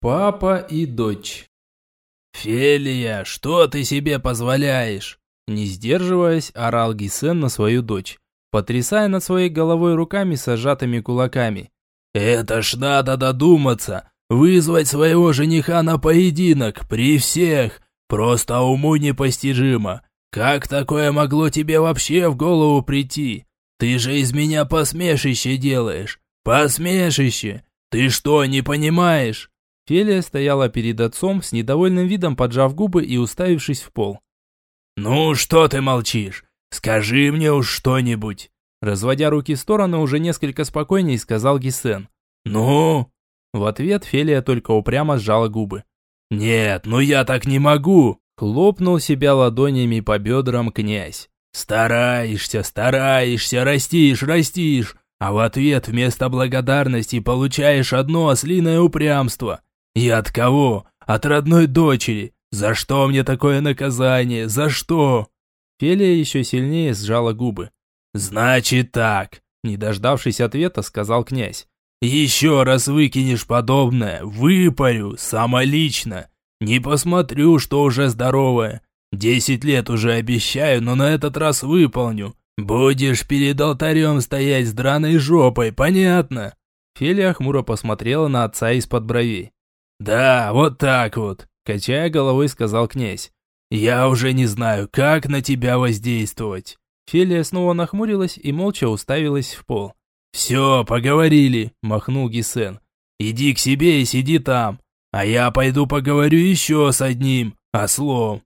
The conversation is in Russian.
Папа и дочь. «Фелия, что ты себе позволяешь?» Не сдерживаясь, орал Гисен на свою дочь, потрясая над своей головой руками с сжатыми кулаками. «Это ж надо додуматься, вызвать своего жениха на поединок при всех, просто уму непостижимо. Как такое могло тебе вообще в голову прийти? Ты же из меня посмешище делаешь, посмешище! Ты что, не понимаешь?» Фелия стояла перед отцом с недовольным видом, поджав губы и уставившись в пол. «Ну, что ты молчишь? Скажи мне уж что-нибудь!» Разводя руки в стороны, уже несколько спокойней сказал Гисен. «Ну?» В ответ Фелия только упрямо сжала губы. «Нет, ну я так не могу!» Хлопнул себя ладонями по бедрам князь. «Стараешься, стараешься, растишь, растишь, а в ответ вместо благодарности получаешь одно ослиное упрямство. И от кого? От родной дочери. За что мне такое наказание? За что?» Фелия еще сильнее сжала губы. «Значит так», – не дождавшись ответа, сказал князь. «Еще раз выкинешь подобное, выпарю, самолично. Не посмотрю, что уже здоровое. Десять лет уже обещаю, но на этот раз выполню. Будешь перед алтарем стоять с драной жопой, понятно?» Фелия хмуро посмотрела на отца из-под бровей. «Да, вот так вот», – качая головой, сказал князь. «Я уже не знаю, как на тебя воздействовать». Фелия снова нахмурилась и молча уставилась в пол. «Все, поговорили», – махнул Гисен. «Иди к себе и сиди там, а я пойду поговорю еще с одним ослом».